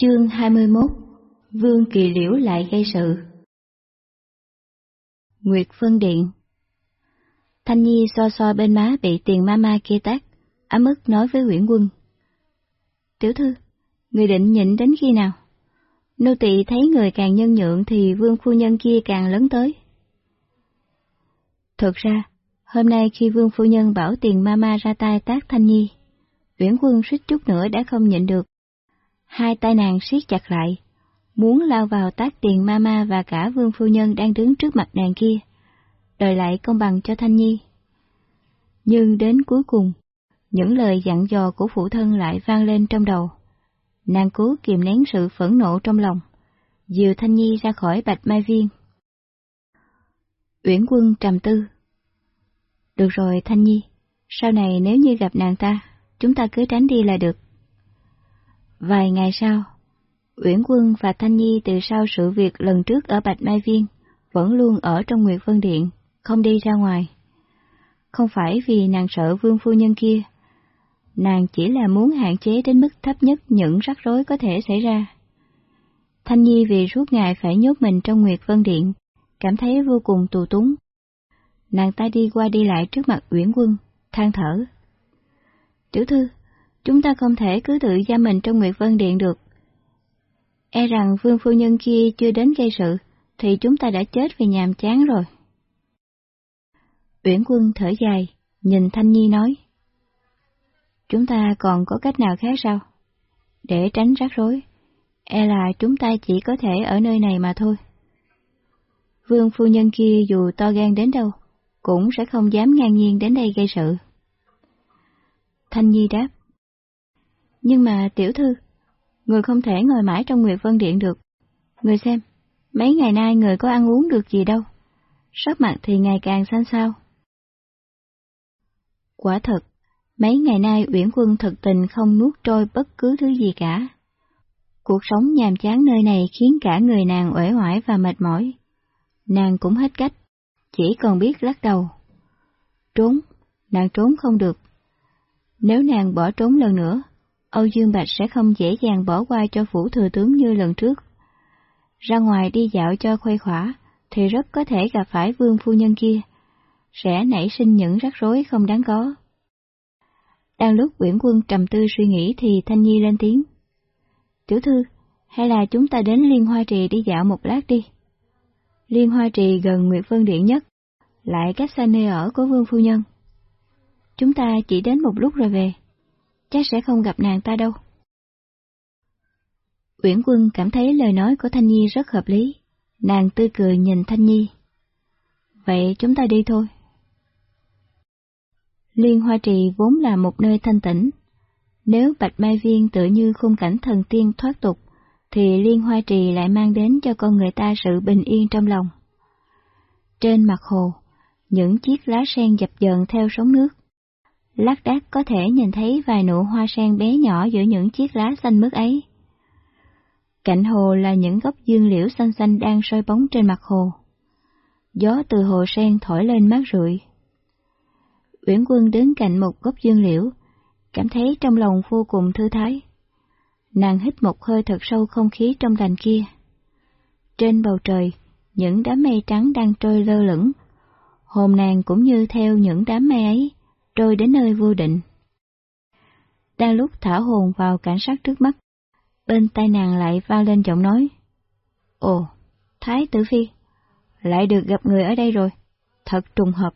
Chương 21 Vương Kỳ Liễu lại gây sự Nguyệt Phân Điện Thanh Nhi so so bên má bị tiền mama kia tác, ấm ức nói với Nguyễn Quân. Tiểu thư, người định nhịn đến khi nào? Nô tỳ thấy người càng nhân nhượng thì vương phu nhân kia càng lớn tới. Thực ra, hôm nay khi vương phu nhân bảo tiền mama ra tay tác Thanh Nhi, Nguyễn Quân suýt chút nữa đã không nhịn được. Hai tay nàng siết chặt lại, muốn lao vào tác tiền mama và cả vương phu nhân đang đứng trước mặt nàng kia, đòi lại công bằng cho Thanh Nhi. Nhưng đến cuối cùng, những lời dặn dò của phụ thân lại vang lên trong đầu. Nàng cố kìm nén sự phẫn nộ trong lòng, dìu Thanh Nhi ra khỏi bạch mai viên. Uyển quân trầm tư. Được rồi Thanh Nhi, sau này nếu như gặp nàng ta, chúng ta cứ tránh đi là được. Vài ngày sau, Uyển Quân và Thanh Nhi từ sau sự việc lần trước ở Bạch Mai Viên, vẫn luôn ở trong Nguyệt Vân Điện, không đi ra ngoài. Không phải vì nàng sợ vương phu nhân kia, nàng chỉ là muốn hạn chế đến mức thấp nhất những rắc rối có thể xảy ra. Thanh Nhi vì suốt ngày phải nhốt mình trong Nguyệt Vân Điện, cảm thấy vô cùng tù túng. Nàng ta đi qua đi lại trước mặt Uyển Quân, than thở. Tiểu thư, chúng ta không thể cứ tự giam mình trong Nguyệt Vân Điện được. E rằng vương phu nhân kia chưa đến gây sự, thì chúng ta đã chết vì nhàm chán rồi. Uyển quân thở dài, nhìn Thanh Nhi nói. Chúng ta còn có cách nào khác sao? Để tránh rắc rối, e là chúng ta chỉ có thể ở nơi này mà thôi. Vương phu nhân kia dù to gan đến đâu, cũng sẽ không dám ngang nhiên đến đây gây sự. Thanh Nhi đáp. Nhưng mà tiểu thư, người không thể ngồi mãi trong Nguyệt Vân Điện được. Người xem, mấy ngày nay người có ăn uống được gì đâu. Sắc mặt thì ngày càng xanh xao. Quả thật, mấy ngày nay Uyển Quân thực tình không nuốt trôi bất cứ thứ gì cả. Cuộc sống nhàm chán nơi này khiến cả người nàng uể oải và mệt mỏi. Nàng cũng hết cách, chỉ còn biết lắc đầu. Trốn, nàng trốn không được. Nếu nàng bỏ trốn lần nữa, Âu Dương Bạch sẽ không dễ dàng bỏ qua cho phủ thừa tướng như lần trước. Ra ngoài đi dạo cho khuây khỏa, thì rất có thể gặp phải vương phu nhân kia, sẽ nảy sinh những rắc rối không đáng có. Đang lúc Nguyễn Quân trầm tư suy nghĩ thì Thanh Nhi lên tiếng. Tiểu thư, hay là chúng ta đến Liên Hoa Trì đi dạo một lát đi. Liên Hoa Trì gần Nguyệt Vân Điện nhất, lại cách xa nơi ở của Vương Phu Nhân. Chúng ta chỉ đến một lúc rồi về chắc sẽ không gặp nàng ta đâu. Uyển Quân cảm thấy lời nói của Thanh Nhi rất hợp lý, nàng tươi cười nhìn Thanh Nhi. Vậy chúng ta đi thôi. Liên Hoa Trì vốn là một nơi thanh tĩnh. Nếu Bạch Mai Viên tự như khung cảnh thần tiên thoát tục, thì Liên Hoa Trì lại mang đến cho con người ta sự bình yên trong lòng. Trên mặt hồ, những chiếc lá sen dập dờn theo sóng nước, lác đác có thể nhìn thấy vài nụ hoa sen bé nhỏ giữa những chiếc lá xanh mướt ấy. Cạnh hồ là những gốc dương liễu xanh xanh đang soi bóng trên mặt hồ. Gió từ hồ sen thổi lên mát rượi. Uyển Quân đứng cạnh một gốc dương liễu, cảm thấy trong lòng vô cùng thư thái. Nàng hít một hơi thật sâu không khí trong lành kia. Trên bầu trời, những đám mây trắng đang trôi lơ lửng. Hồn nàng cũng như theo những đám mây ấy, rồi đến nơi vô định. Đang lúc thả hồn vào cảnh sát trước mắt, bên tai nàng lại vang lên giọng nói. Ồ, Thái Tử Phi, lại được gặp người ở đây rồi, thật trùng hợp.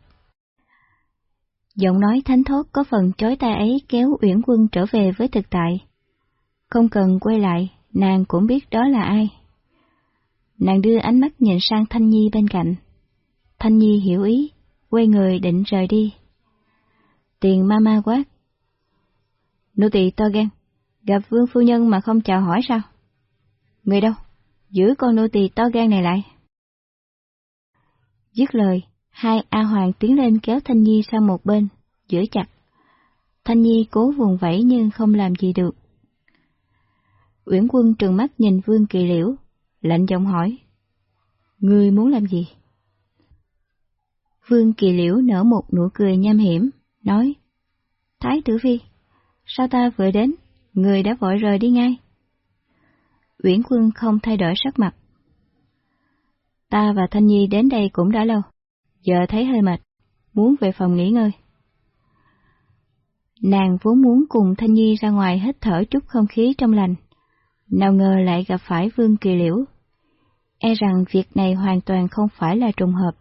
Giọng nói thánh thốt có phần chói tai ấy kéo Uyển Quân trở về với thực tại. Không cần quay lại, nàng cũng biết đó là ai. Nàng đưa ánh mắt nhìn sang Thanh Nhi bên cạnh. Thanh Nhi hiểu ý, quay người định rời đi. Tiền ma ma quát. Nô tỳ to gan, gặp vương phu nhân mà không chào hỏi sao? Người đâu? Giữ con nô tỳ to gan này lại. Dứt lời, hai A Hoàng tiến lên kéo Thanh Nhi sang một bên, giữ chặt. Thanh Nhi cố vùng vẫy nhưng không làm gì được. Uyển quân trừng mắt nhìn Vương Kỳ Liễu, lạnh giọng hỏi. Ngươi muốn làm gì? Vương Kỳ Liễu nở một nụ cười nham hiểm, nói, Thái tử phi, sao ta vừa đến, người đã vội rời đi ngay. Uyển Quân không thay đổi sắc mặt. Ta và Thanh Nhi đến đây cũng đã lâu, giờ thấy hơi mệt, muốn về phòng nghỉ ngơi. Nàng vốn muốn cùng Thanh Nhi ra ngoài hít thở chút không khí trong lành, nào ngờ lại gặp phải Vương Kỳ Liễu. E rằng việc này hoàn toàn không phải là trùng hợp.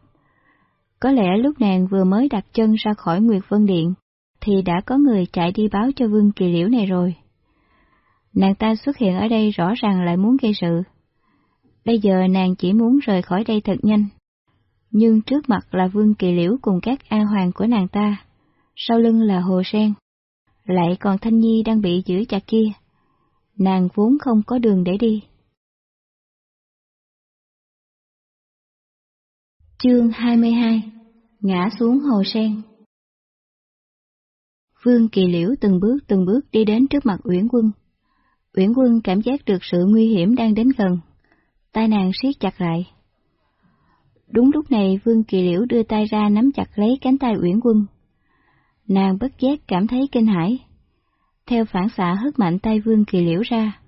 Có lẽ lúc nàng vừa mới đặt chân ra khỏi Nguyệt Vân Điện, thì đã có người chạy đi báo cho Vương Kỳ Liễu này rồi. Nàng ta xuất hiện ở đây rõ ràng lại muốn gây sự. Bây giờ nàng chỉ muốn rời khỏi đây thật nhanh. Nhưng trước mặt là Vương Kỳ Liễu cùng các A Hoàng của nàng ta, sau lưng là Hồ Sen. Lại còn Thanh Nhi đang bị giữ chặt kia. Nàng vốn không có đường để đi. Chương 22 Ngã xuống Hồ Sen Vương Kỳ Liễu từng bước từng bước đi đến trước mặt Uyển Quân. Uyển Quân cảm giác được sự nguy hiểm đang đến gần. Tai nàng siết chặt lại. Đúng lúc này, Vương Kỳ Liễu đưa tay ra nắm chặt lấy cánh tay Uyển Quân. Nàng bất giác cảm thấy kinh hãi. Theo phản xạ hất mạnh tay Vương Kỳ Liễu ra.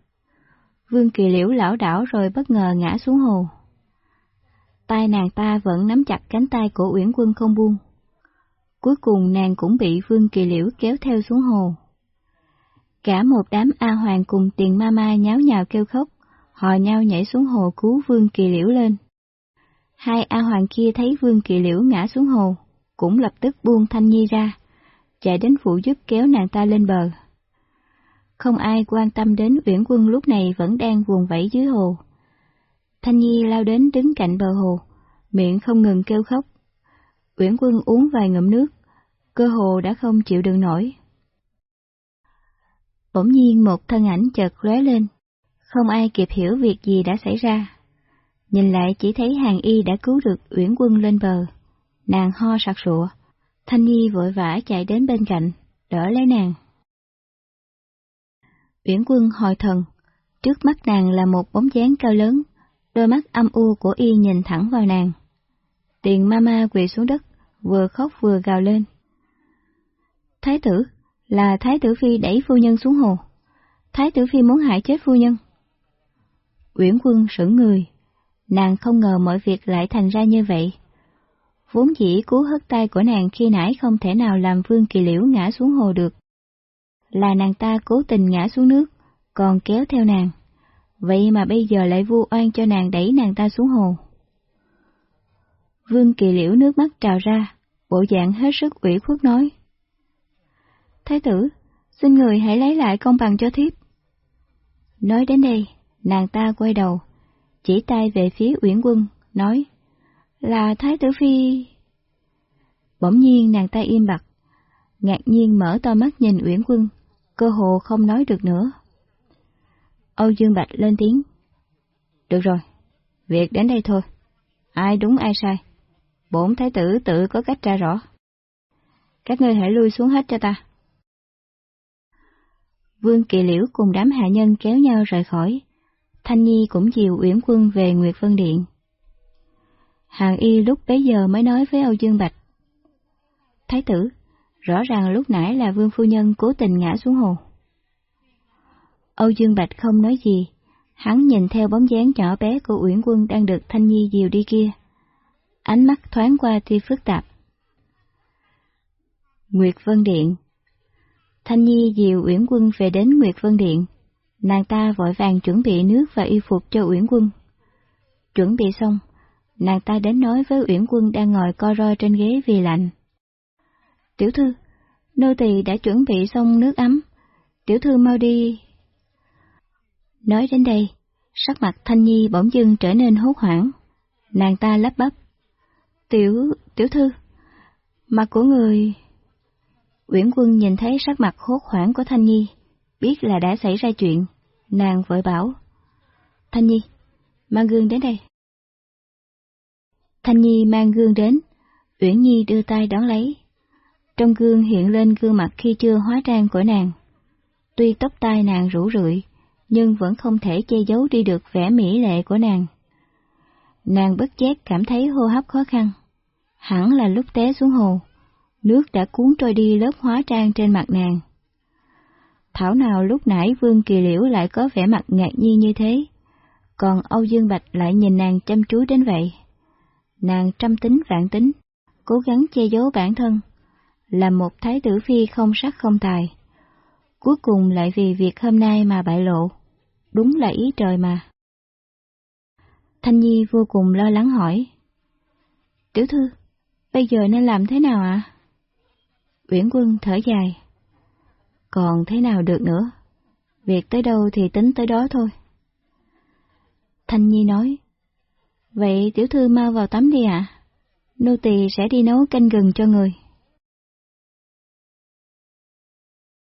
Vương Kỳ Liễu lão đảo rồi bất ngờ ngã xuống hồ. Tay nàng ta vẫn nắm chặt cánh tay của Uyển Quân không buông. Cuối cùng nàng cũng bị Vương Kỳ Liễu kéo theo xuống hồ. Cả một đám A Hoàng cùng tiền ma ma nháo nhào kêu khóc, họ nhau nhảy xuống hồ cứu Vương Kỳ Liễu lên. Hai A Hoàng kia thấy Vương Kỳ Liễu ngã xuống hồ, cũng lập tức buông Thanh Nhi ra, chạy đến phụ giúp kéo nàng ta lên bờ. Không ai quan tâm đến Uyển Quân lúc này vẫn đang vùng vẫy dưới hồ. Thanh Nhi lao đến đứng cạnh bờ hồ, miệng không ngừng kêu khóc. Uyển Quân uống vài ngụm nước, cơ hồ đã không chịu đựng nổi. Bỗng nhiên một thân ảnh chợt lóe lên, không ai kịp hiểu việc gì đã xảy ra. Nhìn lại chỉ thấy hàng y đã cứu được Uyển Quân lên bờ, nàng ho sặc sụa, Thanh Nhi vội vã chạy đến bên cạnh, đỡ lấy nàng. Uyển Quân hồi thần, trước mắt nàng là một bóng dáng cao lớn, đôi mắt âm u của y nhìn thẳng vào nàng. Tiền mama quỳ xuống đất, vừa khóc vừa gào lên. Thái tử, là Thái tử Phi đẩy phu nhân xuống hồ. Thái tử Phi muốn hại chết phu nhân. Uyển quân sững người, nàng không ngờ mọi việc lại thành ra như vậy. Vốn dĩ cú hất tay của nàng khi nãy không thể nào làm Vương Kỳ Liễu ngã xuống hồ được. Là nàng ta cố tình ngã xuống nước, còn kéo theo nàng. Vậy mà bây giờ lại vu oan cho nàng đẩy nàng ta xuống hồ. Vương Kỳ Liễu nước mắt trào ra, bộ dạng hết sức ủy khuất nói. Thái tử, xin người hãy lấy lại công bằng cho thiếp. Nói đến đây, nàng ta quay đầu, chỉ tay về phía Uyển Quân, nói, là Thái tử Phi... Bỗng nhiên nàng ta im bặt, ngạc nhiên mở to mắt nhìn Uyển Quân, cơ hồ không nói được nữa. Âu Dương Bạch lên tiếng. Được rồi, việc đến đây thôi. Ai đúng ai sai. Bổn thái tử tự có cách tra rõ. Các ngươi hãy lui xuống hết cho ta. Vương Kỳ Liễu cùng đám hạ nhân kéo nhau rời khỏi. Thanh Nhi cũng dìu Uyển Quân về Nguyệt Vân Điện. Hàng Y lúc bấy giờ mới nói với Âu Dương Bạch. Thái tử, rõ ràng lúc nãy là Vương Phu Nhân cố tình ngã xuống hồ. Âu Dương Bạch không nói gì, hắn nhìn theo bóng dáng nhỏ bé của Uyển Quân đang được Thanh Nhi dìu đi kia. Ánh mắt thoáng qua tuy phức tạp. Nguyệt Vân Điện Thanh Nhi dìu Uyển Quân về đến Nguyệt Vân Điện. Nàng ta vội vàng chuẩn bị nước và y phục cho Uyển Quân. Chuẩn bị xong, nàng ta đến nói với Uyển Quân đang ngồi co ro trên ghế vì lạnh. Tiểu thư, nô tỳ đã chuẩn bị xong nước ấm, tiểu thư mau đi. Nói đến đây, sắc mặt Thanh Nhi bỗng dưng trở nên hốt hoảng. Nàng ta lắp bắp. Tiểu, tiểu thư, mặt của người... Uyển Quân nhìn thấy sắc mặt hốt hoảng của Thanh Nhi, biết là đã xảy ra chuyện, nàng vội bảo. Thanh Nhi, mang gương đến đây. Thanh Nhi mang gương đến, Uyển Nhi đưa tay đón lấy. Trong gương hiện lên gương mặt khi chưa hóa trang của nàng. Tuy tóc tai nàng rủ rượi, nhưng vẫn không thể che giấu đi được vẻ mỹ lệ của nàng. Nàng bất giác cảm thấy hô hấp khó khăn. Hẳn là lúc té xuống hồ nước đã cuốn trôi đi lớp hóa trang trên mặt nàng. Thảo nào lúc nãy Vương Kỳ Liễu lại có vẻ mặt ngạc nhiên như thế, còn Âu Dương Bạch lại nhìn nàng chăm chú đến vậy. Nàng trăm tính vạn tính, cố gắng che giấu bản thân, là một thái tử phi không sắc không tài. Cuối cùng lại vì việc hôm nay mà bại lộ, đúng là ý trời mà. Thanh Nhi vô cùng lo lắng hỏi. Tiểu thư, bây giờ nên làm thế nào ạ? À? Uyển quân thở dài. Còn thế nào được nữa? Việc tới đâu thì tính tới đó thôi. Thanh Nhi nói. Vậy tiểu thư mau vào tắm đi ạ. À? Nô tỳ sẽ đi nấu canh gừng cho người.